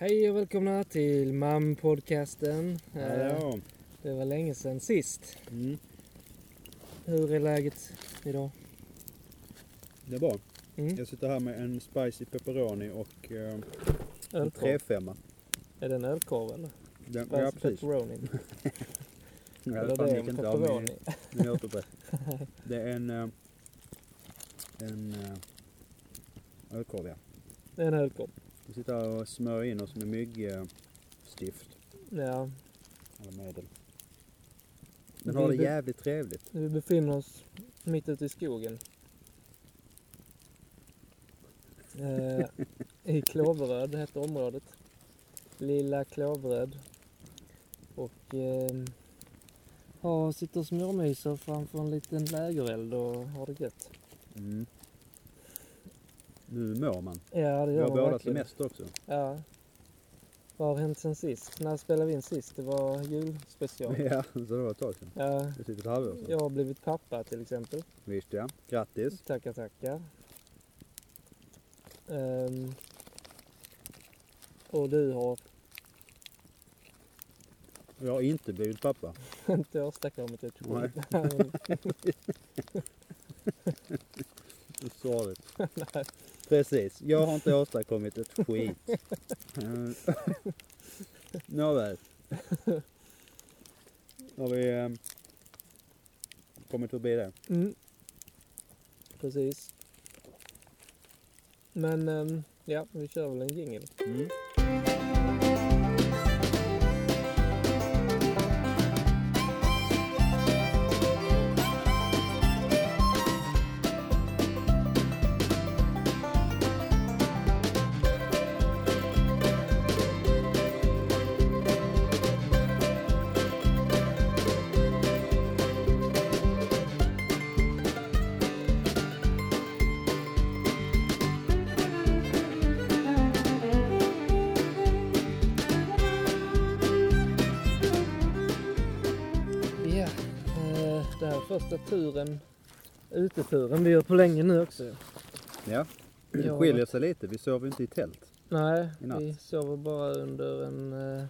Hej och välkomna till MAM-podcasten. Eh, Ja, Det var länge sedan sist. mm, Hur är läget idag? det är bra. Mm. Jag sitter här med en spicy pepperoni och eh, en Ölkorv. 3-5. Är det en ölkorv eller? Den, Spicy ja, precis. pepperoni. Ja, Eller fan, det är gick en inte av min- min återberätt. Det är en, eh, en eh, ölkorv, ja. Det är en ölkorv. Vi sitter här och smörjer in oss med myggstift. Ja, Eller medel. Den har det jävligt trevligt. vi befinner oss mitt ute i skogen. Eh, I Klåveröd heter området. Lilla Klåveröd. Och eh, ja, sitter och småmyser framför en liten lägereld och har det gött. Mm. Nu mår man. Ja, det Vi gör har man båda verkligen. semester också. Ja. Vad har hänt sen sist? När spelade vi in sist? Det var julspecial. Ja, så det var ett tag sedan. Ja, Det är typ ett halvår sedan. jag har blivit pappa till exempel. Visst ja. Grattis. Tackar, tackar. Ehm, och du har Jag har inte blivit pappa. inte åstadkommit ett Nej. skit. Sorgligt. Precis. Jag har inte åstadkommit ett skit. Eh, Nåväl. Har vi eh, kommit förbi det? mm. Precis. Men ehm, ja, vi kör väl en jingel. Mm. Första turen, uteturen vi gör på länge nu också. Ja. Det skiljer sig lite. Vi sover inte i tält. Nej, vi sover bara under en eh,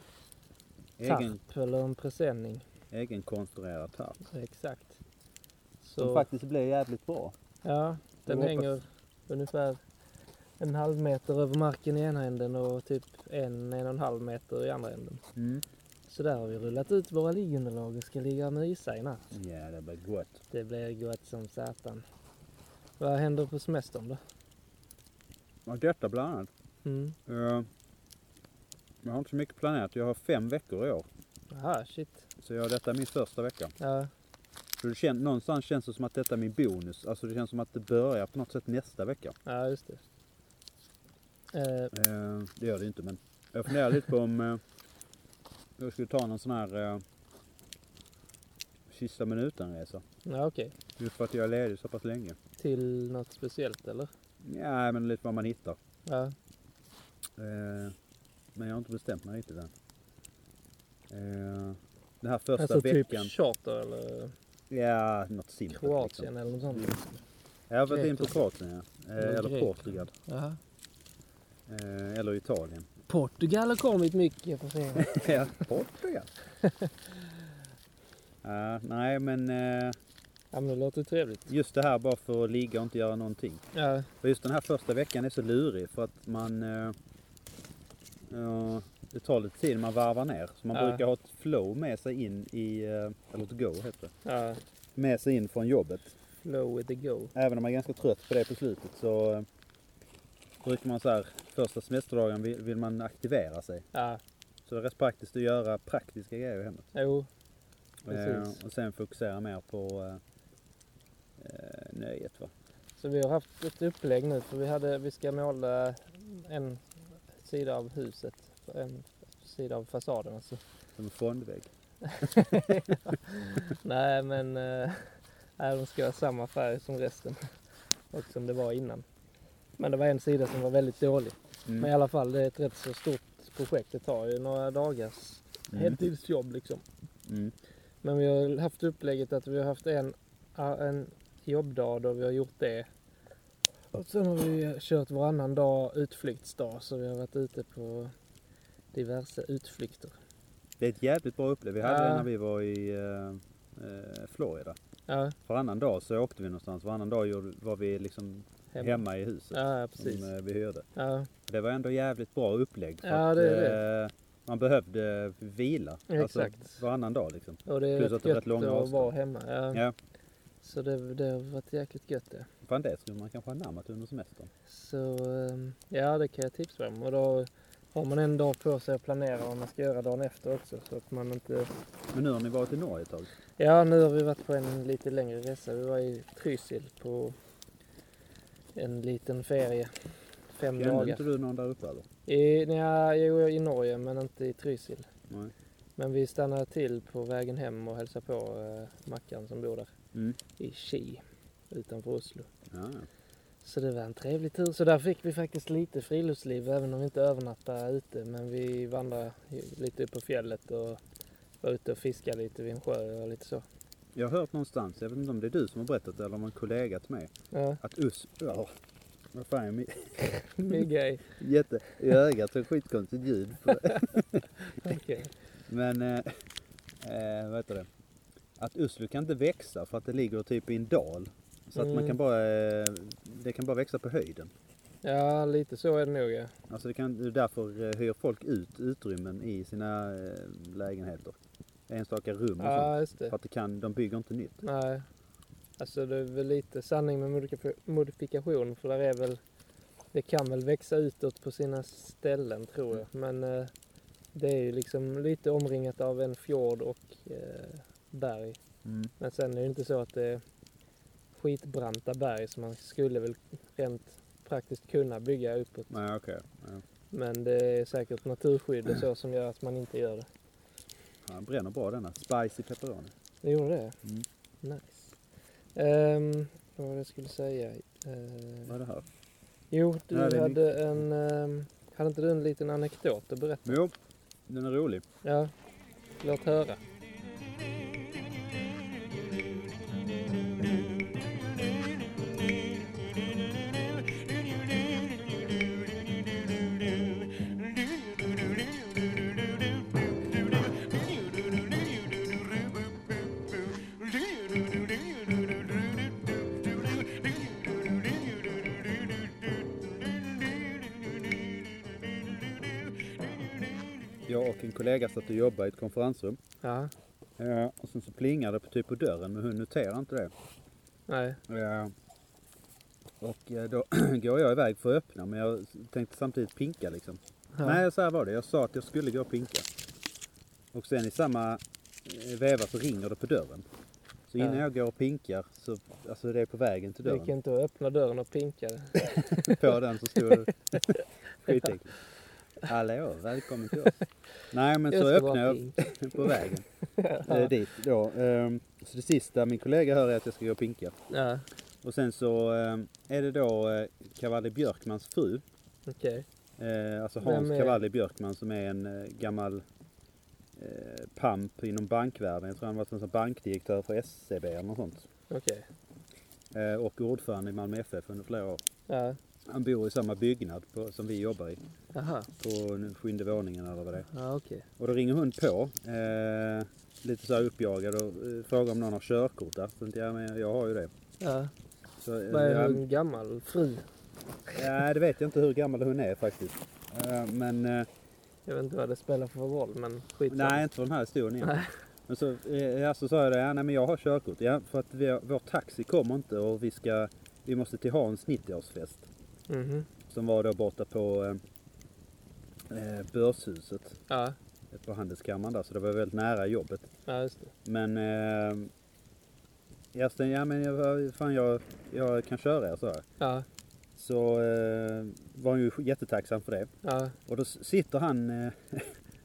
Egen, tarp eller en presenning. egenkonstruerad tarp. Exakt. Som Så, faktiskt blir jävligt bra. ja, den hoppas- hänger ungefär en halv meter över marken i ena änden och typ en, en och en halv meter i andra änden. Mm. Så där har vi rullat ut våra liggunderlag och ska ligga och mysa i natt. Ja, det blir gott. Det blir gott som satan. Vad händer på semestern då? Och detta bland annat. Mm. Eh, jag har inte så mycket planerat. Jag har fem veckor i år. Aha, shit. Så jag, detta är min första vecka. Ja, Så det kän, någonstans känns det som att detta är min bonus. Alltså det känns som att det börjar på något sätt nästa vecka. ja just det. Eh, Eh, det gör det inte men jag funderar lite på om jag skulle ta någon sån här eh, sista minuten-resa. ja, okej. Just för att jag är ledig så pass länge. Till något speciellt eller? Ja, men lite vad man hittar. Ja, Eh, men jag har inte bestämt mig riktigt än. Eh, den här första alltså veckan. typ charter eller Ja, något simpelt. Kroatien Liksom. eller något sånt. Mm. Jag har varit in på. Kroatien ja. Eller Eh, eller Grekland. Portugal. Jaha. Eh, eller Italien. Portugal har kommit mycket på senare. ja, Portugal. Ja, nej men eh, Ja men det låter trevligt. just det här bara för att ligga och inte göra någonting. Ja, För just den här första veckan är så lurig för att man... Eh, ja, det tar lite tid när man varvar ner. Så man Ja. brukar ha ett flow med sig in i... Eh, eller ett go heter det. ja. Med sig in från jobbet. Flow with the go. Även om man är ganska trött på det på slutet så brukar man så här första semesterdagen vill, vill man aktivera sig. Ja, Så det är rätt praktiskt att göra praktiska grejer i hemmet. jo. Eh, Precis. och sen fokusera mer på eh, eh, nöjet va. Så vi har haft ett upplägg nu för vi, hade, vi ska måla en sida av huset. En sida av fasaden alltså. Som en fondvägg. Nej men eh, de ska ha samma färg som resten. Och som det var innan. Men det var en sida som var väldigt dålig. Mm. Men i alla fall det är ett rätt så stort projekt. Det tar ju några dagars Mm. heltidsjobb liksom. Mm. Men vi har haft upplägget att vi har haft en, en jobbdag då vi har gjort det. Och sen har vi kört varannan dag utflyktsdag så vi har varit ute på diverse utflykter. Det är ett jävligt bra upplägg. Vi hade Ja. det när vi var i eh, eh, Florida. Ja, Varannan dag så åkte vi någonstans. Varannan dag var vi liksom hemma. hemma, i huset Ja, precis. som eh, vi hyrde. Ja, Det var ändå jävligt bra upplägg. För Ja, att, det eh, man behövde vila. Alltså Exakt. varannan dag liksom. och det är Plus rätt att det gött långa att avstånd. vara hemma. Ja. Ja. Så det, det har varit jäkligt gött det. Fan det skulle man kanske ha anammat under semestern. Så ehm, ja, det kan jag tipsa om. Och då har man en dag på sig att planera vad man ska göra dagen efter också. Så att man inte... Men nu har ni varit i Norge ett tag. Ja, nu har vi varit på en lite längre resa. Vi var i Trysil på en liten ferie. Fem Kände dagar. inte du någon där uppe eller? I, nja, jo, i Norge men inte i Trysil. Nej. Men vi stannade till på vägen hem och hälsade på eh, Mackan som bor där Mm. i Ki utanför Oslo. Ja. Så det var en trevlig tur. Så där fick vi faktiskt lite friluftsliv även om vi inte övernattade ute. Men vi vandrade lite upp på fjället och var ute och fiskade lite vid en sjö och lite så. Jag har hört någonstans, jag vet inte om det är du som har berättat det eller om en kollega till mig, Ja, att us... Ja, vad fan, jag mi- mygga i. jätte... i ögat så skitkonstigt ljud. Okej. Men, eh, eh, vad heter det? Att Oslo kan inte växa för att det ligger typ i en dal. Så att man Mm. kan bara, eh, det kan bara växa på höjden. Ja, lite så är det nog ja. Alltså det kan, därför eh, hyr folk ut utrymmen i sina eh, lägenheter. Enstaka rum och sånt. Ja, just det. För att det kan, de bygger inte nytt. Nej. Alltså det är väl lite sanning med modifika- modifikation för där är väl det kan väl växa utåt på sina ställen tror jag. Men eh, det är ju liksom lite omringat av en fjord och eh, berg. Mm. Men sen är det inte så att det är skitbranta berg så man skulle väl rent praktiskt kunna bygga uppåt. Nej okej. Ja. Men det är säkert naturskydd och så som gör att man inte gör det. Han bränner bra denna. Spicy pepperoni. Det gjorde det? Mm. Nice. Um, vad var det jag skulle säga? Eh, Vad är det här? Jo, du är hade en... ehm, hade inte du en liten anekdot att berätta? Jo, den är rolig. Ja, låt höra. Jag och en kollega satt och jobbade i ett konferensrum. Ja, Eh, och sen så plingade det på, typ på dörren men hon noterade inte det. nej. Eh, och eh, då går jag iväg för att öppna men jag tänkte samtidigt pinka liksom. Ja. Nej så här var det. Jag sa att jag skulle gå och pinka. Och sen i samma eh, veva så ringer det på dörren. Så innan Ja. jag går och pinkar så, alltså det är på vägen till Det gick dörren. inte att öppna dörren och pinka. På den så stod det skitäckligt. Hallå, välkommen till oss. Nej men så öppnar jag på vägen eh, dit då. Ehm, så det sista min kollega hör är att jag ska gå och pinka. Ja, Och sen så eh, är det då eh, Cavalli Björkmans fru. okej. Eh, alltså Vem Hans är- Cavalli Björkman som är en eh, gammal eh, pamp inom bankvärlden. Jag tror han var sån bankdirektör för SCB eller något sånt. Okej. Eh, och ordförande i Malmö FF under flera år. Ja, Han bor i samma byggnad på, som vi jobbar i. aha. På sjunde våningen eller vad det är. Ja, okej. Och då ringer hon på. Eh, lite så här uppjagad och eh, frågar om någon har körkort där. Så tänkte jag, men jag har ju det. Ja. Så, eh, Vad är en gammal fru? Ja, det vet jag inte hur gammal hon är faktiskt. Eh, men eh, Jag vet inte vad det spelar för roll men skitsamma. nej, inte för den här historien. Nej. Men så, eh, ja, så sa jag det, ja, nej men jag har körkort. Ja, för att vi, har- vår taxi kommer inte och vi ska, vi måste till Hans 90-årsfest. Mhm. Som var då borta på eh, eh, Börshuset. Ja, På Handelskammaren där, så det var väldigt nära jobbet. ja. Men eh, sa, ja men jag, fan jag, jag kan köra er, jag. Ja, Så eh, var han ju jättetacksam för det. ja, Och då sitter han eh,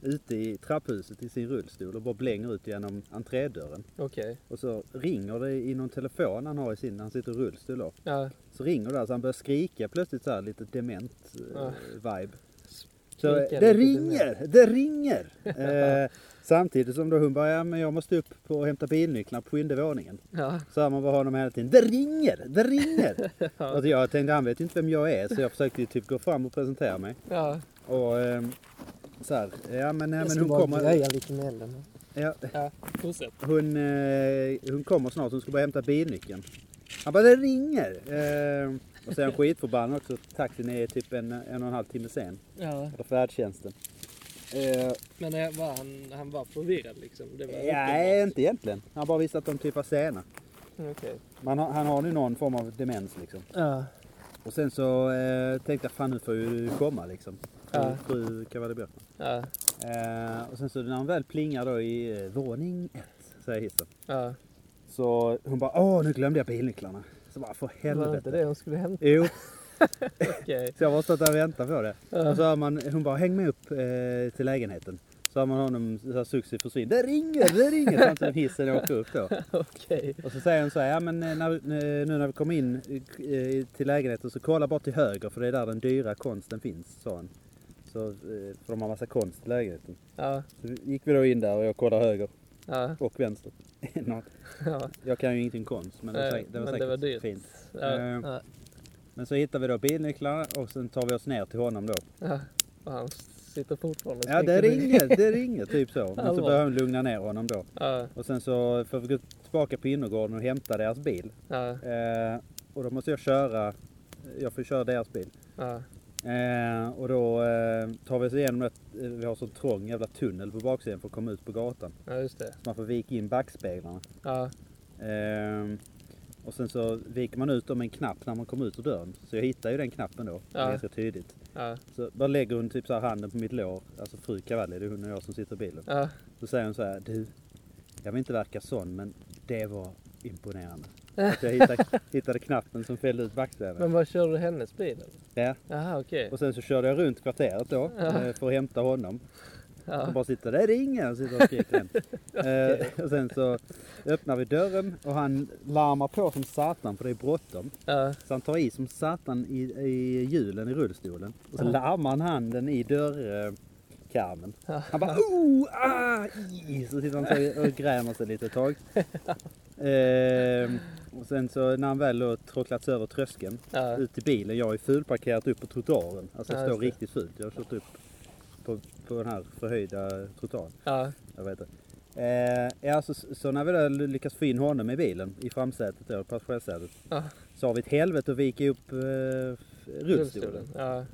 ute i trapphuset i sin rullstol och bara blänger ut genom entrédörren. okej. Och så ringer det i någon telefon han har i sin, han sitter i rullstol då. Ja, Så ringer det, så han börjar skrika plötsligt så här lite dement eh, Ja. vibe. Så eh, Skrika det ringer, det ringer! eh, samtidigt som då hon bara, ja men jag måste upp på och hämta bilnycklarna på sjunde våningen. ja, Så hör man bara honom hela tiden, det ringer, det ringer! ja. Och jag tänkte, han vet inte vem jag är så jag försökte ju typ gå fram och presentera mig. ja. Och ehm, så här, ja men, nej, Jag men hon kommer, greja lite med elden. ja, Ja, fortsätt. hon, eh, hon kommer snart, hon ska bara hämta bilnyckeln. Han bara, det ringer! Eh, och han skitförbannad också, taxin är typ en, en och en halv timme sen. Ja, Eller färdtjänsten. Eh, men var han, han var förvirrad liksom? Det var nej, inte egentligen. Han bara visste att de typ var sena. uppenbart. Okej. Man han har nu någon form av demens liksom. Ja, Och sen så eh, tänkte jag, fan nu får ju du komma liksom. Ja. fru Cavalli Björkman. ja, Eh, och sen så när han väl plingar då i eh, våning ett, säger hissen. ja. Så hon bara, åh nu glömde jag bilnycklarna. Så bara, för Var det helvete. inte det hon skulle hämta? Jo, så jag var stått där och väntat på det. Ja. Och så har man, hon bara, häng med upp eh, till lägenheten. Så har man honom så här successivt försvinna. Det ringer, det ringer! Fram till hissen åker upp då. Okej. Och så säger hon så här, ja men eh, när, eh, nu när vi kommer in eh, till lägenheten så kolla bara till höger för det är där den dyra konsten finns, sa hon. Så, eh, för de har massa konst i lägenheten. Ja, Så gick vi då in där och jag kollade höger ja, och vänster. Ja. jag kan ju ingenting konst men det var, säkert- det var säkert det var fint. Ja, Eh. ja, Men så hittar vi då bilnycklarna och sen tar vi oss ner till honom då. ja. Och han sitter fortfarande Ja det ringer, det ringer typ så. Men så börjar hon lugna ner honom då. Och sen så får vi gå tillbaka på innergården och hämta deras bil. Eh, och då måste jag köra, jag får köra deras bil. Eh, och då eh, tar vi oss igenom ett, eh, vi har så trång jävla tunnel på baksidan för att komma ut på gatan. Ja, just det. Så man får vika in backspeglarna. Ja, Eh, och sen så viker man ut dem med en knapp när man kommer ut ur dörren. Så jag hittar ju den knappen då, Ja. ganska tydligt. ja, Så bara lägger hon typ så handen på mitt lår, alltså fru Cavalli, det är hon och jag som sitter i bilen. ja. Så säger hon så här, du, jag vill inte verka sån men det var imponerande. Att jag hittade, hittade knappen som fällde ut backspeglarna. Men vad körde du hennes bil eller? Ja. Jaha, okej. Och sen så körde jag runt kvarteret då Ja. eh, för att hämta honom. Ja, Och bara sitter där, det är ingen! Och sitter och skriker den. eh, och sen så öppnar vi dörren och han larmar på som satan för det är bråttom. ja, Så han tar i som satan i, i hjulen i rullstolen. Och så Ja. larmar han handen i dörrkarmen. Han bara oh, ah, i. Så sitter han och grämer sig lite ett tag. Ehm, och sen så när han väl har tråcklat sig över tröskeln ja, ut till bilen. Jag ju fulparkerat upp på trottoaren. Alltså Ja, jag står riktigt fult. Jag har kört upp på, på den här förhöjda trottoaren. ja, Jag vet det. Eh, ja, så, så när vi då lyckas få in honom i bilen, i framsätet då, passagerarsätet. Ja. Så har vi ett helvete att vika upp eh, rullstolen. Ja,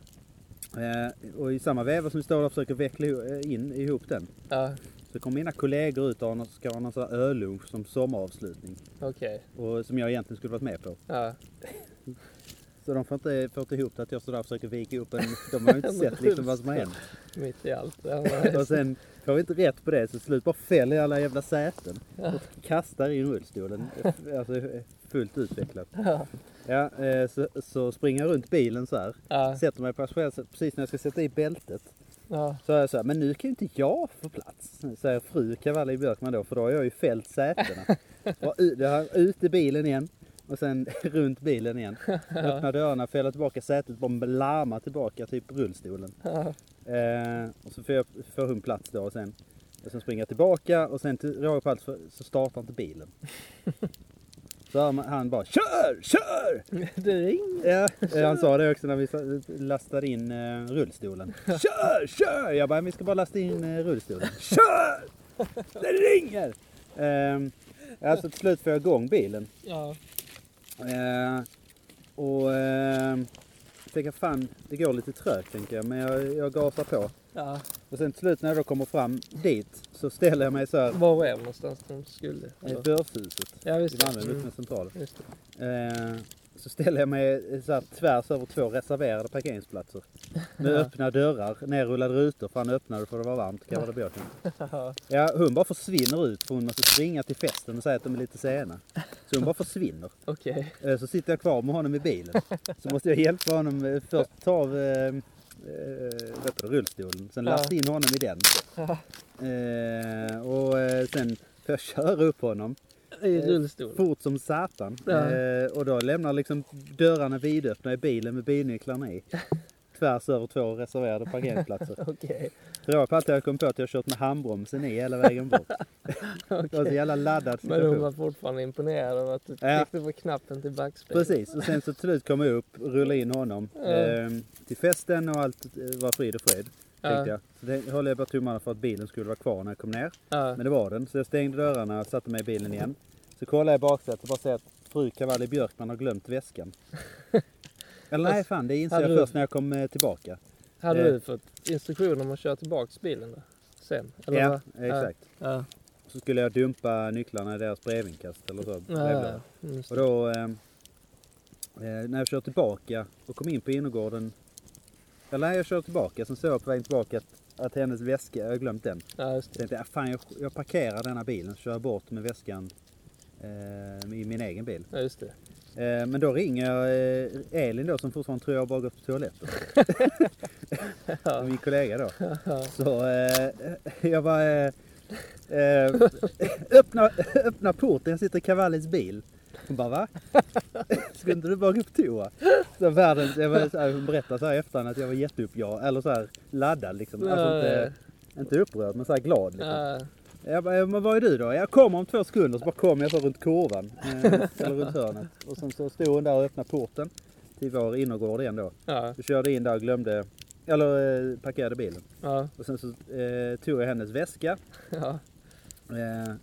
Eh, och i samma veva som vi står där och försöker veckla eh, in ihop den. ja, Så kommer mina kollegor ut och ska ha någon sån här öllunch som sommaravslutning. okej. Och som jag egentligen skulle varit med på. Ja, Så de får inte, får inte ihop det att jag står där och försöker vika upp en... De har ju inte sett liksom vad som har hänt. mitt i allt. Och sen får vi inte rätt på det så slut bara fäller alla jävla säten. Och kastar in rullstolen. Alltså fullt utvecklat. ja, Ja, eh, så, så springer jag runt bilen så här. ja, Sätter mig på passagerarsätet precis när jag ska sätta i bältet. Ja, Så jag så här, men nu kan ju inte jag få plats. Säger fru Cavalli Björkman då, för då har jag ju fällt sätena. Och ut, ut i bilen igen. Och sen runt bilen igen. Öppnar dörrarna, fäller tillbaka sätet, bara larmar tillbaka typ rullstolen. Eh, och så får, jag, får hon plats då och sen, och sen springer jag tillbaka och sen till råga på allt så- så startar inte bilen. Så han bara KÖR! KÖR! Det ringer. Ja, han sa det också när vi lastade in eh, rullstolen. Kör, kör! Jag bara, vi ska bara lasta in eh, rullstolen. Kör! Det ringer! Eh, alltså till slut får jag igång bilen. Ja, Eh, och eh, tänker fan, det går lite trögt tänker jag, men jag, jag gasar på. Ja. Och sen till slut när jag då kommer fram dit så ställer jag mig så här Var är någonstans de skulle? i börshuset Ja, i visst. Malmö, Mm. mm. centralen. Eh, så ställer jag mig så här tvärs över två reserverade parkeringsplatser. Med Ja. öppna dörrar, nerrullade rutor för han öppnade för det var varmt, Cavalli Björken. Ja, Ja, hon bara försvinner ut för hon måste springa till festen och säga att de är lite sena. Så hon bara försvinner. Okej. Eh, så sitter jag kvar med honom i bilen. Så måste jag hjälpa honom eh, först ta av eh, eh, rullstolen, sen Ja. in honom i den. Ja. Eh, och eh, sen får jag köra upp honom I Eh, rullstol. fort som satan. Ja. Eh, och då lämnar liksom dörrarna vidöppna i bilen med bilnycklarna i. Tvärs över två reserverade parkeringsplatser. Okej. För jag på allt jag kom på att jag kört med handbromsen i hela vägen bort. Det var så jävla laddad Men hon situation. var fortfarande imponerad av att du Ja. tryckte på knappen till backspegeln. Precis, och sen så till slut kom jag upp rullade in honom Ja. eh, till festen och allt eh, var frid och fred. Ja. jag. Så det höll jag bara tummarna för att bilen skulle vara kvar när jag kom ner. Ja. Men det var den. Så jag stängde dörrarna och satte mig i bilen igen. Så kollade jag i baksätet och bara ser att fru Cavalli Björkman har glömt väskan. Eller nej fan, det insåg jag du- först när jag kom eh, tillbaka. Hade Eh. du fått instruktioner om att köra tillbaks bilen då? Sen? Eller ja, vad? exakt. Ja. Så skulle jag dumpa nycklarna i deras brevinkast eller så. Ja, Och då eh, eh, när jag kör tillbaka och kom in på innergården. Eller när jag kör tillbaka, sen såg jag på vägen tillbaka att, att hennes väska, jag har glömt den. Ja, just Så det. tänkte jag, "Ah, fan jag, jag parkerar denna bilen, kör bort med väskan i min egen bil. Ja, just det. Eh, men då ringer jag eh, Elin då som fortfarande tror jag bara gått på toaletten. Ja. Min kollega då. Så eh, jag bara eh, eh, öppna, öppna porten, jag sitter i Cavallis bil. Hon bara va? Skulle inte du bara gå på toa? Så världens, jag var, så här, hon berättade så här efterhand att jag var jätteuppjagad, eller så här laddad liksom. Alltså inte, inte upprörd men så här glad liksom. Ja. Jag bara, men vad är du då? Jag kommer om två sekunder. Så bara kom jag så runt kurvan. Eh, eller runt hörnet. Och sen så stod hon där och öppnade porten. Till vår innergård igen då. Ja. Så körde in där och glömde, eller eh, parkerade bilen. Ja. Och sen så eh, tog jag hennes väska. Ja. Eh,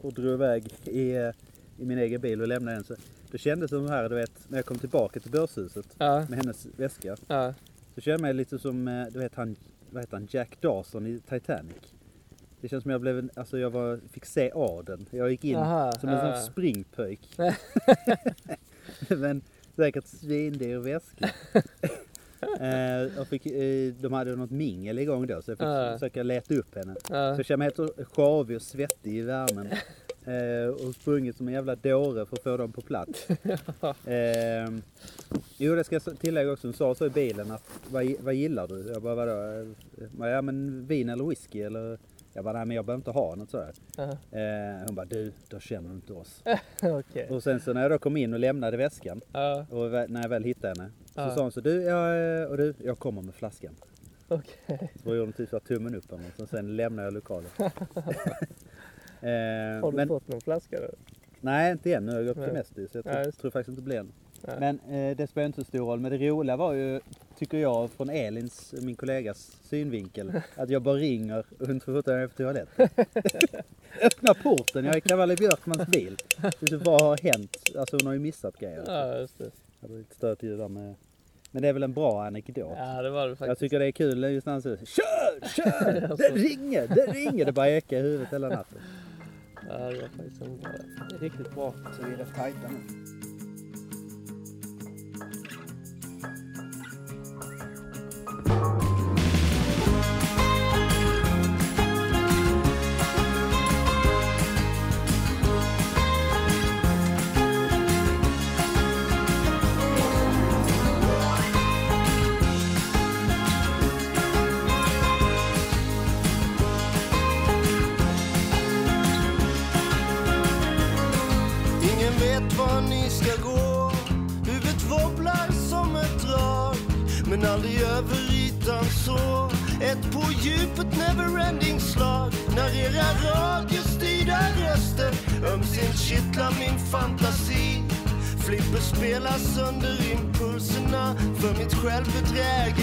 och drog iväg i, eh, i min egen bil och lämnade den. Så det kändes som här, du vet, när jag kom tillbaka till börshuset Ja. med hennes väska. Ja. Så kände jag mig lite som, du vet han, vad heter han, Jack Dawson i Titanic. Det känns som jag blev, en- alltså jag var, fick se adeln. Jag gick in Aha, som en ja. sån springpöjk. Men säkert svindyr väska. eh, fick, eh, de hade något mingel igång då så jag fick Ja. försöka leta upp henne. Ja. Så jag kände mig helt sjavig och svettig i värmen. Eh, och sprungit som en jävla dåre för att få dem på plats. Eh, jo det ska jag tillägga också, hon sa så i bilen att vad, vad gillar du? Jag bara vadå? Eh, Ja men vin eller whisky eller? Jag bara nej men jag behöver inte ha något sådär. Ja. Eh, hon bara du, då känner du inte oss. Okej. Och sen så när jag då kom in och lämnade väskan Ja. och vä- när jag väl hittade henne så Ja. sa hon så du, ja, eh, och du, jag kommer med flaskan. Okej. Så gjorde hon typ så tummen upp eller något, och sen lämnade jag lokalen. eh, Har du men, fått någon flaska då? nej inte än, nu har jag gått till Mesti så jag Ja, tror, tror faktiskt inte det blir en. Men eh, det spelar inte så stor roll. Men det roliga var ju, tycker jag, från Elins, min kollegas synvinkel, att jag bara ringer och hon tror att jag är på toaletten. Öppna porten, jag är i Cavalli Björkmans bil. Så vad har hänt? Alltså hon har ju missat grejer. Ja, just det. Jag hade lite ljud där med. Men det är väl en bra anekdot. Ja, det var det Jag faktiskt. tycker det är kul just när han säger Kör! Kör! Alltså. Det ringer! Det ringer! Det bara ekar i huvudet hela natten. Ja, det var faktiskt en bra, riktigt bra. Så vi är rätt tajta nu. Sönder impulserna för mitt självbedrägeri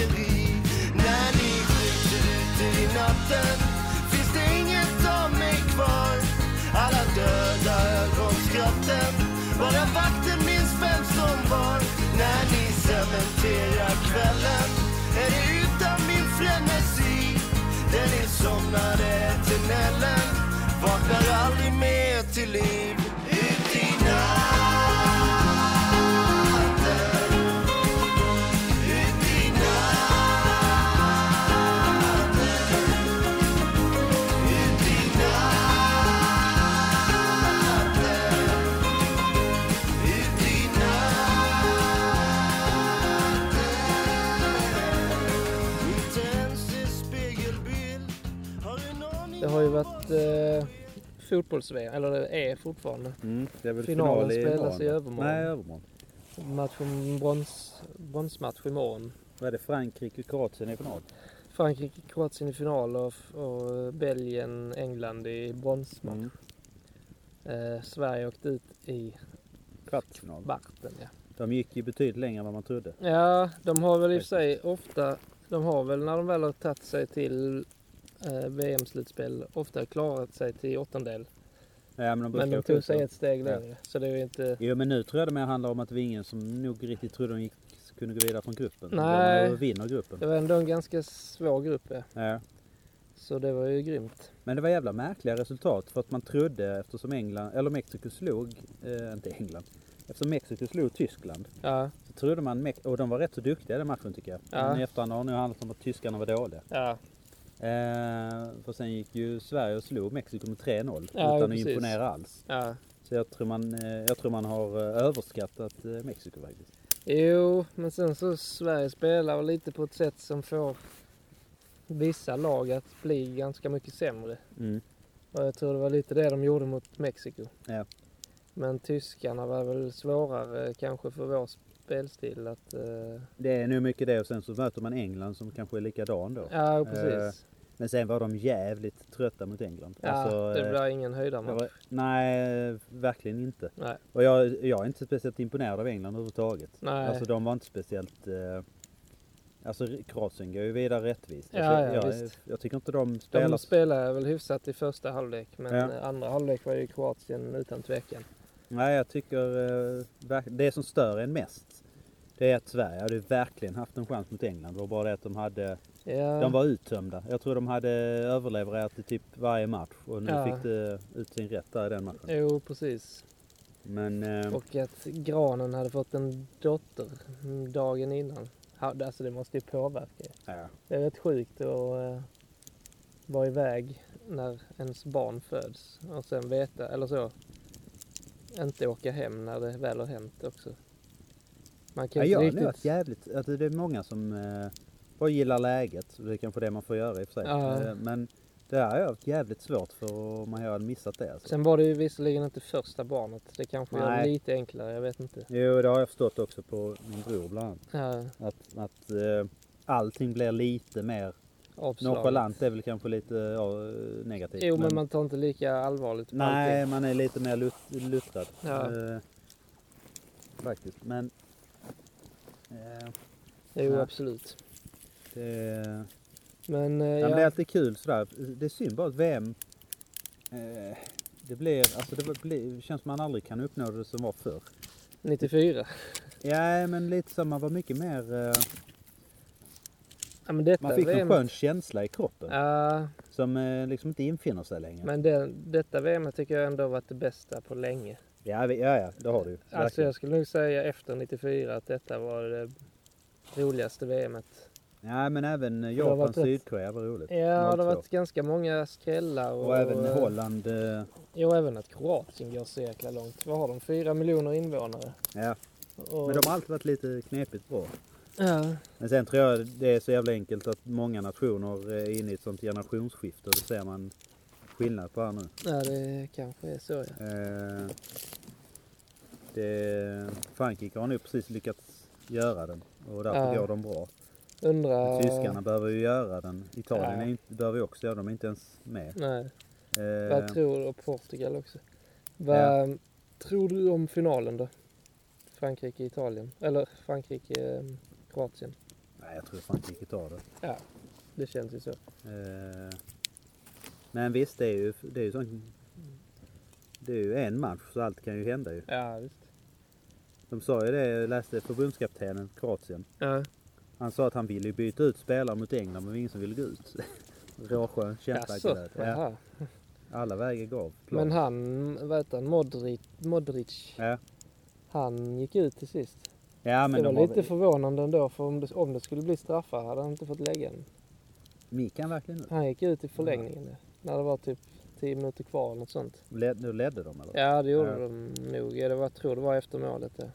eh, fotbolls-VM, eller det är fortfarande. Mm, det är väl Finalen final i spelas i va? övermorgon. Nej, övermorgon. Brons, bronsmatch imorgon. Vad är det? Frankrike och Kroatien i final? Frankrike, Kroatien i final och, och Belgien, England i bronsmatch. Mm. Eh, Sverige åkte ut i Kvartsfinal. kvarten. Ja. De gick ju betydligt längre än vad man trodde. ja, de har väl i och för sig ofta De har väl när de väl har tagit sig till VM-slutspel ofta klarat sig till åttondel. Ja, men de, Men de tog sig ett steg Ja. längre. Så det är inte... Jo men nu tror jag det mer handlar om att det var ingen som nog riktigt trodde de gick, kunde gå vidare från gruppen. Nej. De vinner gruppen. Det var ändå en ganska svår grupp. Ja. Ja. Så det var ju grymt. Men det var jävla märkliga resultat för att man trodde eftersom England, eller Mexiko slog, eh, inte England, eftersom Mexiko slog Tyskland Ja, så trodde man, och de var rätt så duktiga i den matchen tycker jag. Ja. Men i efterhand har det nu handlat om att tyskarna var dåliga. ja, Eh, för sen gick ju Sverige och slog Mexiko med 3-0 Ja, utan att precis. imponera alls. ja. Så jag tror man, eh, jag tror man har eh, överskattat eh, Mexiko faktiskt. Jo, men sen så Sverige spelar lite på ett sätt som får vissa lag att bli ganska mycket sämre. Mm. Och jag tror det var lite det de gjorde mot Mexiko. Ja. Men tyskarna var väl svårare kanske för vår spelstil att... eh, Det är nog mycket det och sen så möter man England som kanske är likadan då. Ja, precis. Men sen var de jävligt trötta mot England. ja, Alltså, det eh, blir ingen höjdarmatch. nej, verkligen inte. Nej, Och jag, jag är inte speciellt imponerad av England överhuvudtaget. nej. Alltså de var inte speciellt... Eh, alltså Kroatien går ju vidare rättvist. Ja, alltså, ja, jag, visst. jag tycker inte de spelar... de spelade väl hyfsat i första halvlek men Ja. eh, andra halvlek var ju Kroatien utan tvekan. Nej, jag tycker eh, det som stör en mest det är att Sverige hade verkligen haft en chans mot England. Det var bara det att de hade... Ja, De var uttömda. Jag tror de hade överlevererat i typ varje match och nu Ja. fick det ut sin rätt där i den matchen. Jo, precis. Men eh, Och att Granen hade fått en dotter dagen innan. Alltså det måste ju påverka. ja. Det är rätt sjukt att uh, vara iväg när ens barn föds och sen veta, eller så, inte åka hem när det väl har hänt också. Man kan Ja, inte jag har riktigt... jävligt, alltså det är många som eh, bara gillar läget. Det är kanske det man får göra i och för sig. Ja. Eh, men det har jag haft jävligt svårt för om man har missat det. Alltså. Sen var det ju visserligen inte första barnet. Det kanske gör det Nej. lite enklare, jag vet inte. Jo, det har jag förstått också på min bror bland annat. Ja, Att, att eh, allting blir lite mer avslaget. nonchalant är väl kanske lite ja, negativt. Jo, men man tar inte lika allvarligt på Nej, allting. man är lite mer lut, luttrad. Ja. Eh, faktiskt. Men eh, Jo, Ja. absolut. det, Men, eh, ja. det är ja, alltid kul sådär. Det är synd bara att VM eh, det blir, alltså det blir, känns som man aldrig kan uppnå det som var förr. 94. Ja men lite så, man var mycket mer, eh, Ja, men detta man fick en VM... skön känsla i kroppen. Ja, Som eh, liksom inte infinner sig längre. men det, detta VM tycker jag ändå varit det bästa på länge. Ja, ja, ja, det har du. Alltså Verkligen. jag skulle nog säga efter 94 att detta var det roligaste VMet. Ja men även eh, Japan, rätt- Sydkorea var roligt. Ja, det har 02. varit ganska många skrällar. Och, Och även eh, Holland. eh, Jo, även att Kroatien går så jäkla långt. Vad har de? Fyra miljoner invånare. Ja, Och, men de har alltid varit lite knepigt bra. Ja, Men sen tror jag det är så jävla enkelt att många nationer är inne i ett sånt generationsskifte. Det ser man skillnad på här nu. ja, det kanske är så ja. Eh, det, Frankrike har nu precis lyckats göra den och därför Ja. går de bra. Undrar... Tyskarna behöver ju göra den. Italien Ja. är inte, behöver ju också göra den. De är inte ens med. Nej, Eh, vad tror du? Och Portugal också. Vad tror du om finalen då? Frankrike-Italien? Eller Frankrike-Kroatien? nej, jag tror Frankrike tar det. Ja, det känns ju så. Eh, men visst, det är ju, det är ju sån, Det är ju en match så allt kan ju hända ju. Ja, visst. De sa ju det, jag läste förbundskaptenen Kroatien. Ja, Han sa att han ville byta ut spelare mot England men det var ingen som ville gå ut. Råskön kämpa ja. Alla vägar gav. Men han, vad heter han, Modric, Modric, Ja, han gick ut till sist. ja men det de var har lite väl- förvånande ändå för om det, om det skulle bli straffar hade han inte fått lägga den. Gick han verkligen ut? Han gick ut i förlängningen ja. När det var typ 10 minuter kvar eller något sånt. Led, nu ledde de eller? Ja det gjorde Ja. de nog. Ja, det var, jag tror det var efter målet ja.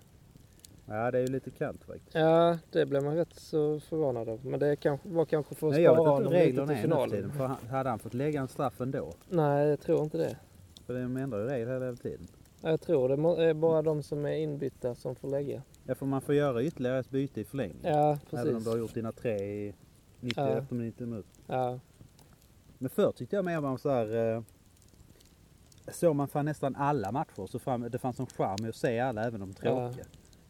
Ja, det är ju lite kallt faktiskt. Ja det blev man rätt så förvånad av. Men det kanske, var kanske för att Nej, jag spara vet inte honom lite reglerna till är nu för tiden. finalen. För han- hade han fått lägga en straff ändå? Nej jag tror inte det. För de ändrar ju regler hela tiden. Jag tror det är bara de som är inbytta som får lägga. Ja, för man får göra ytterligare ett byte i förlängning. Ja Även om precis. du har gjort dina tre i 90, Ja. efter 90 minuter. Ja. Men förr tyckte jag mer var så här. Eh, såg man fan nästan alla matcher så fram, det fanns en charm i att se alla även om de är Ja. tråkiga.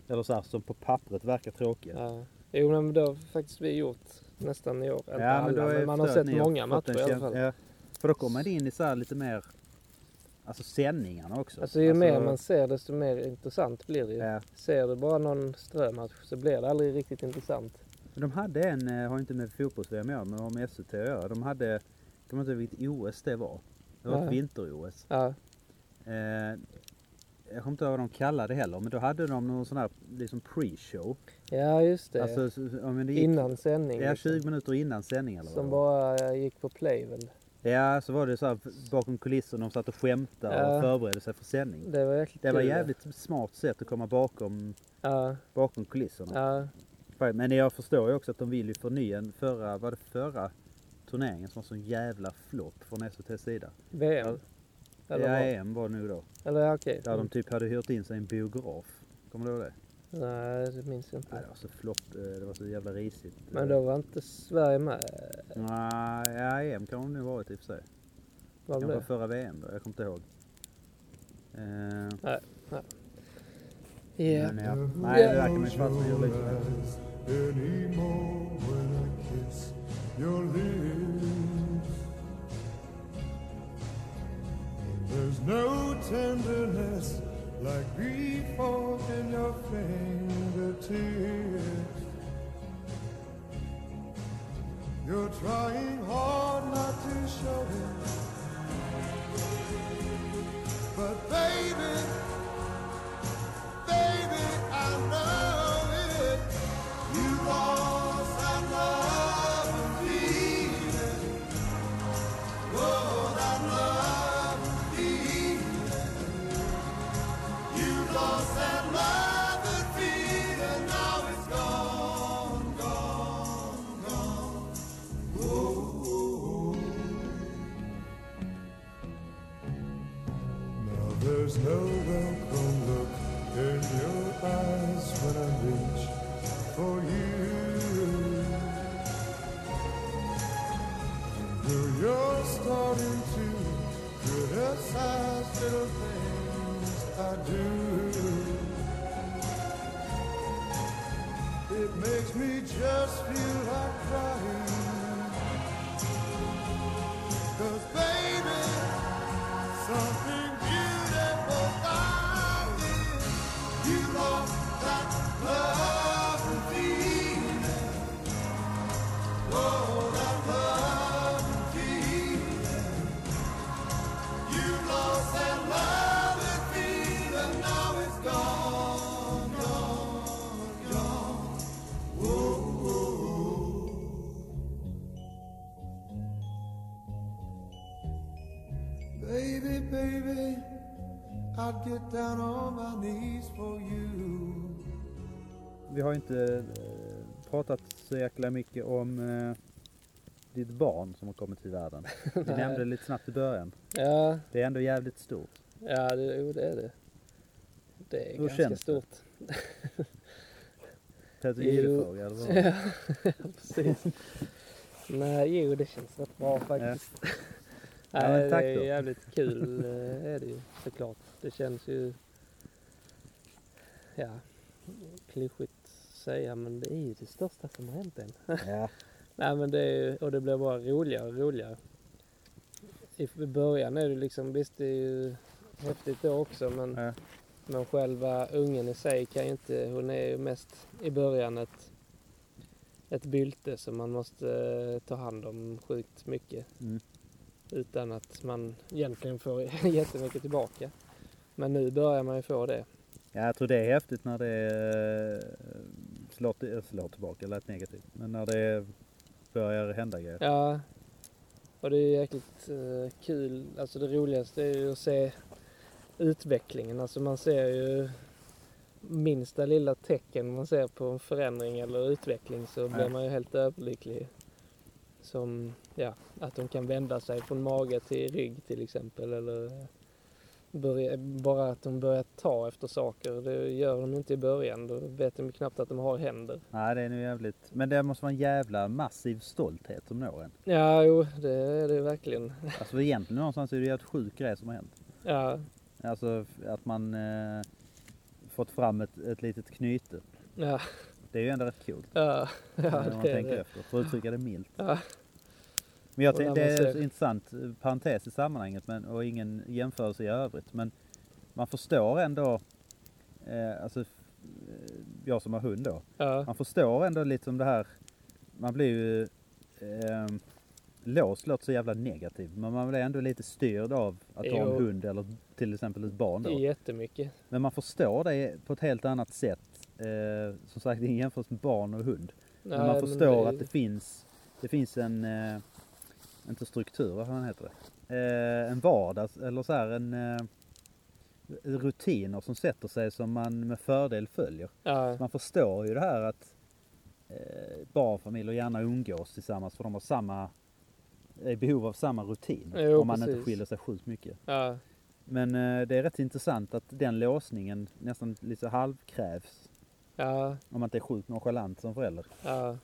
Eller så här som på pappret verkar tråkiga. Ja. Jo men det har faktiskt vi gjort nästan i år. Ja, alla, men man har sett många matcher i alla fall. Ja. För då kommer man in i så här lite mer, alltså sändningarna också. Alltså ju mer man ser desto mer intressant blir det ju. Ja. Ser du bara någon strömatch så blir det aldrig riktigt intressant. De hade en, eh, har inte med fotbolls-VM att göra, men har med SVT att göra. De hade, kommer inte ihåg vilket OS det var. Det var ett vinter-OS. Ja, Eh, jag kommer inte ihåg vad de kallade det heller, men då hade de någon sån här liksom pre-show. ja just det. Alltså, så- ja, det gick, Innan sändning. Ja, liksom. 20 minuter innan sändning eller Som bara eh, gick på play väl. Ja, så var det så här bakom kulisserna, de satt och skämtade Ja. och förberedde sig för sändning. Det var jäkligt Det var jävligt smart sätt att komma bakom, Ja, bakom kulisserna. ja, Men jag förstår ju också att de vill ju förnya en förra, var det förra turneringen som var så jävla flopp från SVTs sida. VM. Eller, ja? EM var det nog då. Eller okej. Där de typ hade hyrt in sig en biograf. Kommer du ihåg det? Nej, det minns jag Nej, inte. det var så flopp, eh, det var så jävla risigt. Men då var inte Sverige med. Nej, ja, EM kan de nu varit i och för sig. Var Kanske det var förra VM då, jag kommer inte ihåg. Eh, Ja. Men ja, nej det verkar mig fast som gör your lips. There's no tenderness like before in your fingertips. You're trying hard not to show it. But baby, baby, I know it. You lost house and love. Vi har inte eh, pratat så jäkla mycket om eh, ditt barn som har kommit till världen. Vi nämnde det lite snabbt i början. Ja, Det är ändå jävligt stort. ja det, jo, det är det. Det är Hur ganska känns det? stort. Peter. Gide-fråga eller vad? Ja, precis. Nej, jo det känns rätt bra faktiskt. Ja, Nej, tack det är då. jävligt kul eh, är det ju såklart. Det känns ju, ja, klyschigt säga men det är ju det största som har hänt än. Ja. Nej men det är ju, och det blir bara roligare och roligare. I början är det liksom, visst det är ju häftigt då också men, Ja. men själva ungen i sig kan ju inte, hon är ju mest i början ett, ett bylte som man måste eh, ta hand om sjukt mycket. Mm. Utan att man egentligen får jättemycket tillbaka. Men nu börjar man ju få det. ja, jag tror det är häftigt när det slår, slår tillbaka, lät negativt. Men när det börjar hända grejer. Ja, och det är jäkligt eh, kul. Alltså det roligaste är ju att se utvecklingen. Alltså man ser ju minsta lilla tecken man ser på en förändring eller utveckling så blir Ja. man ju helt överlycklig. Som, ja, att de kan vända sig från mage till rygg till exempel. Eller börja, bara att de börjar ta efter saker. Det gör de inte i början. Då vet de knappt att de har händer. Nej, det är nog jävligt. Men det måste vara en jävla massiv stolthet som når en. Ja, jo, det är det verkligen. Alltså egentligen någonstans är det ju ett sjuk grej som har hänt. Ja, Alltså att man eh, fått fram ett, ett litet knyte. ja. Det är ju ändå rätt coolt. Ja, ja när man det tänker det. efter. För att uttrycka det milt. Ja. Men jag tänkte, det är så intressant eh, parentes i sammanhanget men, och ingen jämförelse i övrigt. Men man förstår ändå, eh, alltså eh, jag som har hund då. Ja, Man förstår ändå lite som det här, man blir ju eh, låst låter så jävla negativt men man blir ändå lite styrd av att ha en hund eller till exempel ett barn det då. är jättemycket. Men man förstår det på ett helt annat sätt. Eh, som sagt, det ingen jämförelse med barn och hund. Men Nej, man förstår det- att det finns, det finns en, eh, inte struktur, vad fan heter det? Eh, en vardags, eller så här en eh, rutiner som sätter sig som man med fördel följer. Ja, Man förstår ju det här att eh, barnfamiljer gärna umgås tillsammans för de har samma är i behov av samma rutin. Jo, om man inte precis. skiljer sig sjukt mycket. ja, Men eh, det är rätt intressant att den låsningen nästan lite halvkrävs. ja, Om man inte är sjukt nonchalant som förälder. ja.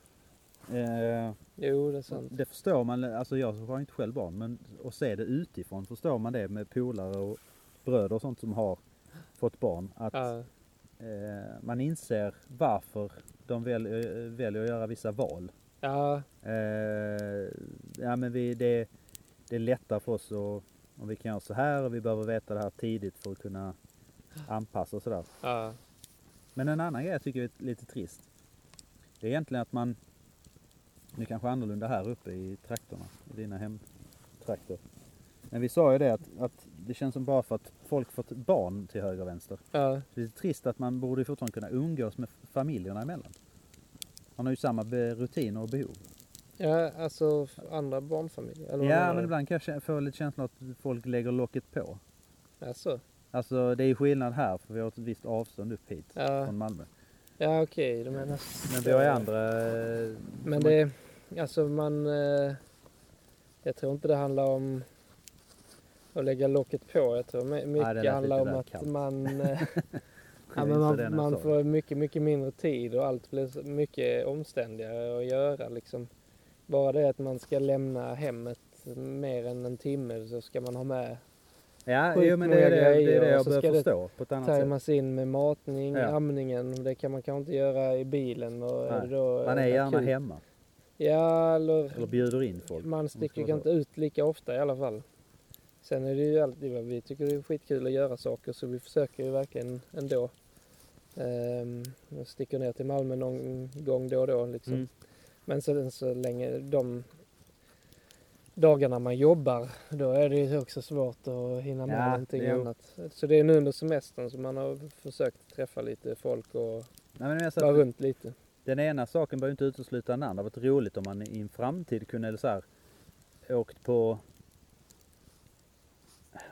Eh, Jo, det är sant. det förstår man, alltså jag har inte själv barn, men att se det utifrån förstår man det med polare och bröder och sånt som har fått barn. Att Ja, eh, man inser varför de väljer, eh, väljer att göra vissa val. ja, Eh, ja men vi, det, det är lättare för oss att, om vi kan göra så här och vi behöver veta det här tidigt för att kunna anpassa och sådär. ja, Men en annan grej jag tycker är lite trist. Det är egentligen att man, det är kanske annorlunda här uppe i trakterna, i dina hemtrakter. Men vi sa ju det att, att det känns som bara för att folk fått barn till höger och vänster. ja, det är trist att man borde fortfarande kunna umgås med familjerna emellan. Man har ju samma rutiner och behov. ja, alltså andra barnfamiljer. Eller Ja men ibland kan jag få lite känslan att folk lägger locket på. Alltså, Alltså det är skillnad här för vi har ett visst avstånd upp hit ja, från Malmö. Ja okej, du menar Men vi har ju andra... Men det, alltså man, eh, jag tror inte det handlar om att lägga locket på. Jag tror mycket lät handlar om att kallt. man, eh, ja, men man, man får mycket, mycket mindre tid och allt blir mycket omständigare att göra liksom. Bara det att man ska lämna hemmet mer än en timme så ska man ha med Ja, jo, men det är det, det, är det jag så börjar ska förstå på ett annat sätt. tajmas in med matning, Ja. amningen. Det kan man kanske inte göra i bilen. Och Nej, då Man är eh, gärna akut- hemma Ja, eller eller bjuder in folk. man sticker kanske inte ut lika ofta i alla fall. Sen är det ju alltid, vi tycker det är skitkul att göra saker så vi försöker ju verkligen ändå. Jag sticker ner till Malmö någon gång då och då liksom. Mm. Men sen så länge de dagarna man jobbar, då är det ju också svårt att hinna med Ja, någonting jo. annat. Så det är nu under semestern som man har försökt träffa lite folk och Nej, jag vara runt lite. den ena saken behöver inte utesluta den andra. Det hade varit roligt om man i en framtid kunde eller så här, åkt på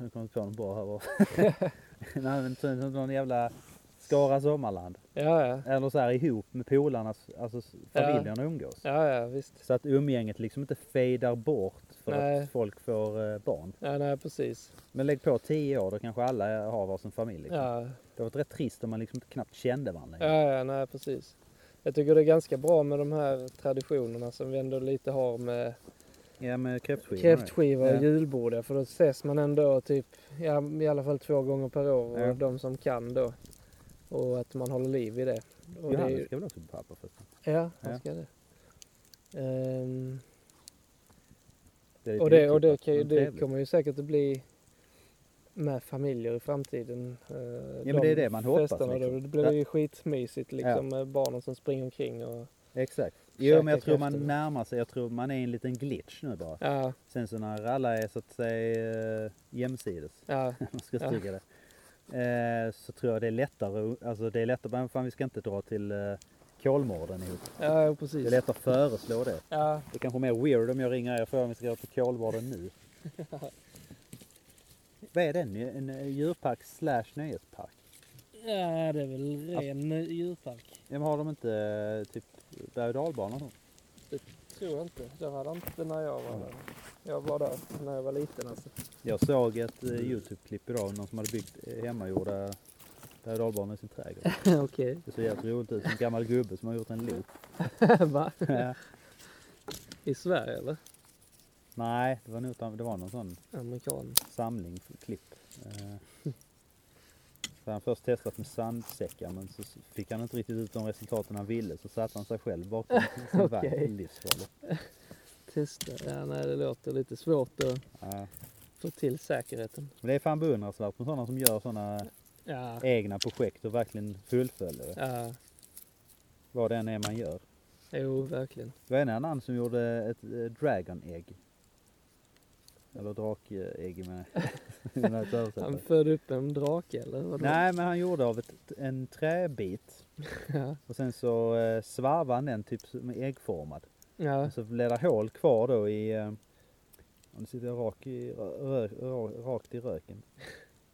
jag kommer inte på något bra här bara. Nej men typ någon jävla Skara Sommarland. Ja, ja. Eller så här ihop med polarnas, alltså s- Ja. familjerna umgås. Ja, ja, visst. Så att umgänget liksom inte fejdar bort för Nej. att folk får eh, barn. Ja, nej, precis. Men lägg på 10 år, då kanske alla har varsin familj. Liksom. Ja, Det har varit rätt trist om man liksom knappt kände varandra. Ja, ja, nej precis. Jag tycker det är ganska bra med de här traditionerna som vi ändå lite har med Ja, med kräftskivor. kräftskiva Ja. och julbord. ja, För då ses man ändå typ, ja, i alla fall två gånger per år. Ja. Och de som kan då. Och att man håller liv i det. Och det är Johannes ju, ska väl också bli pappa förresten? ja, han Ja. ska det. Ehm, Det och det, och det, kan det kommer ju säkert att bli med familjer i framtiden. eh, men det är det man hoppas, då. liksom. Det blir Ja. ju skitmysigt liksom med barnen som springer omkring och Exakt. Jo, men jag tror man närmar sig. Jag tror man är en liten glitch nu bara. ja, Sen så när alla är så att säga eh, jämsides, ja, man ska Ja. stryka det. Eh, så tror jag det är lättare, alltså det är lättare, men fan vi ska inte dra till Kolmården ihop. ja Det precis. är lättare att föreslå det. Ja, Det är kanske mer weird om jag ringer er och frågar om vi ska gå till Kolmården nu. Vad är den? En djurpark slash nöjespark? Ja, det är väl ren djurpark. Ja, men har de inte typ berg och dalbana sånt? Tror jag inte. Det hade inte när jag var där. Jag var där när jag var liten alltså. Jag såg ett eh, Youtube-klipp idag, någon som hade byggt hemmagjorda berg och i sin trädgård. Okej. Det såg jävligt roligt ut, en gammal gubbe som har gjort en loop. Va? Ja. I Sverige eller? Nej, det var, nog, det var någon sån Amerikan. samling klipp. Eh, Så han först testat med sandsäckar men så fick han inte riktigt ut de resultaten han ville så satte han sig själv bakom sin Okej. vagn. Livsfarligt. Testa. Ja, nej, det låter lite svårt att Ja. få till säkerheten. Men det är fan beundransvärt med sådana som gör sådana Ja, egna projekt och verkligen fullföljer det. ja, Vad det än är man gör. jo verkligen. Det var en annan som gjorde ett eh, dragon-ägg. Eller drakägg med. Han födde upp en drake eller? vadå? Nej men han gjorde av ett, en träbit Ja, och sen så eh, svarvade han den typ som äggformad. ja, Och så blev det hål kvar då i, eh, det sitter rak i, rö, rakt i röken.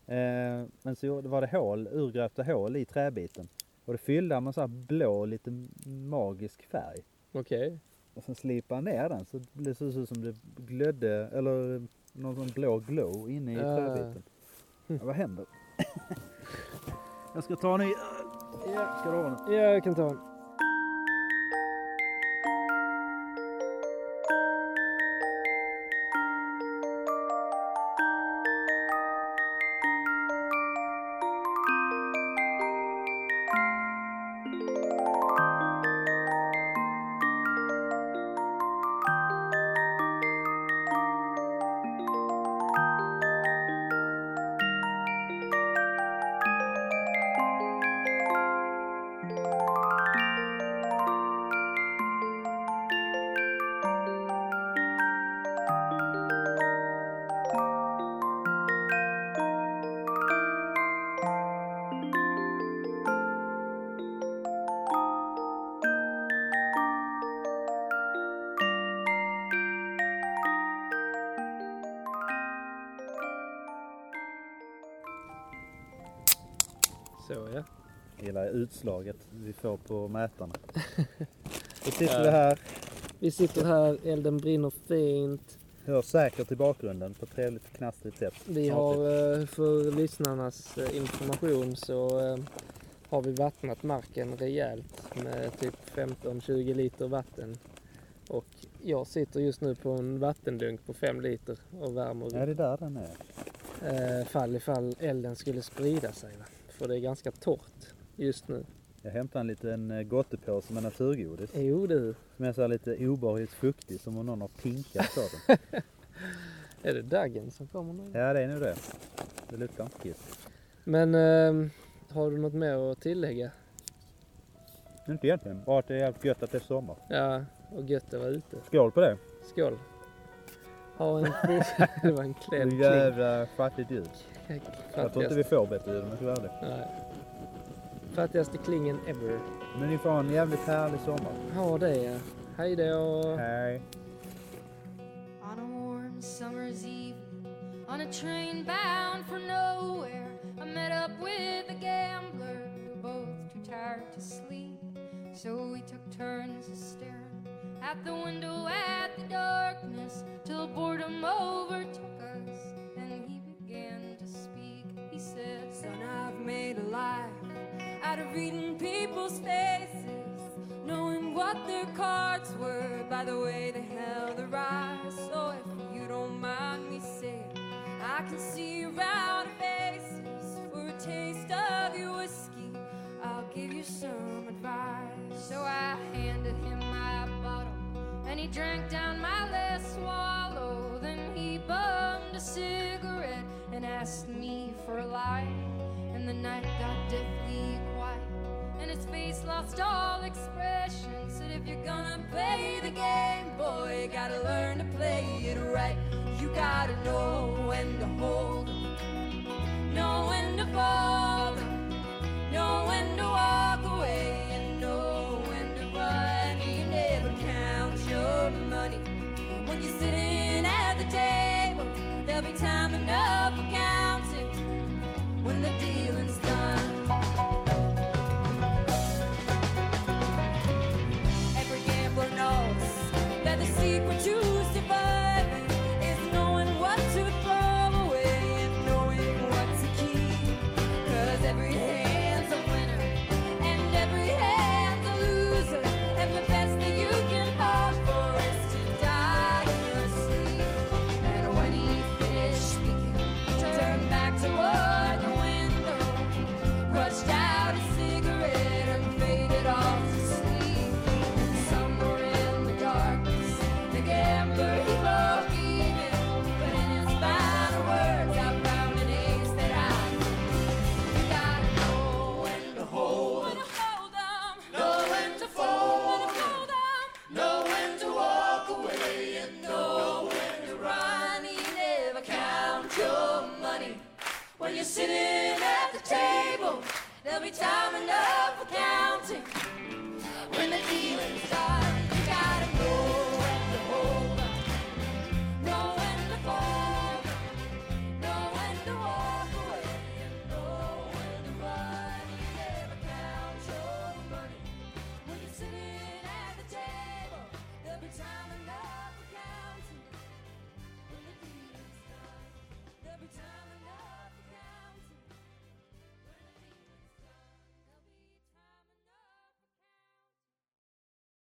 Eh, men så var det hål, urgröpta hål i träbiten. Och det fyllde med så här blå, lite magisk färg. okej. Och sen slipade han ner den så det såg ut som det glödde, eller någon sån blå glow inne i Ja. träbiten. Ja, vad händer? Jag ska ta en ny. Ja, ska du ha den? Ja, jag kan ta en. Utslaget vi får på mätarna. Då sitter vi här, Vi sitter här, elden brinner fint. hör säkert i bakgrunden på ett trevligt knastrigt sätt. Vi har eh, för lyssnarnas eh, information så eh, har vi vattnat marken rejält med typ 15-20 liter vatten. Och jag sitter just nu på en vattendunk på 5 liter och värmer Ja, det är där den är. fall ifall elden skulle sprida sig. Va? För det är ganska torrt just nu. Jag hämtar en liten eh, gottepåse med naturgodis. Jo du, Som är så lite obehagligt fuktig som om någon har pinkat för den. är det daggen som kommer nu? Ja, det är nog det. Det luktar inte kiss. Men eh, har du något mer att tillägga? Inte egentligen. Bara att det är jävligt gött att det är sommar. Ja, och gött att vara ute. Skål på det. Skål! Ha en fortsatt... det var en kling. jävla fattigt ljud. Jag tror inte vi får bättre ljud om jag ska vara ärlig. nej. Fattigaste klingen ever. Men ni får ha en jävligt härlig sommar. Ha det ja. Hej då! Hej. On a warm summer's eve, on a train bound for nowhere, I met up with a gambler. We were both too tired to sleep, so we took turns of staring at the window at the darkness till boredom overtook us. And he began to speak. He said, Son, I've made a life out of reading people's faces, knowing what their cards were by the way they held their eyes. So if you don't mind me saying, I can see around faces for a taste of your whiskey. I'll give you some advice. So I handed him my bottle, and he drank down my last swallow. Then he bummed a cigarette and asked me for a light. And the night got deathly and his face lost all expression. Said, if you're gonna play the game, boy, you gotta learn to play it right. You gotta know when to hold know when to fold know when to walk away, and know when to run. You never count your money when you're sitting at the table. There'll be time enough for counting when the dealing's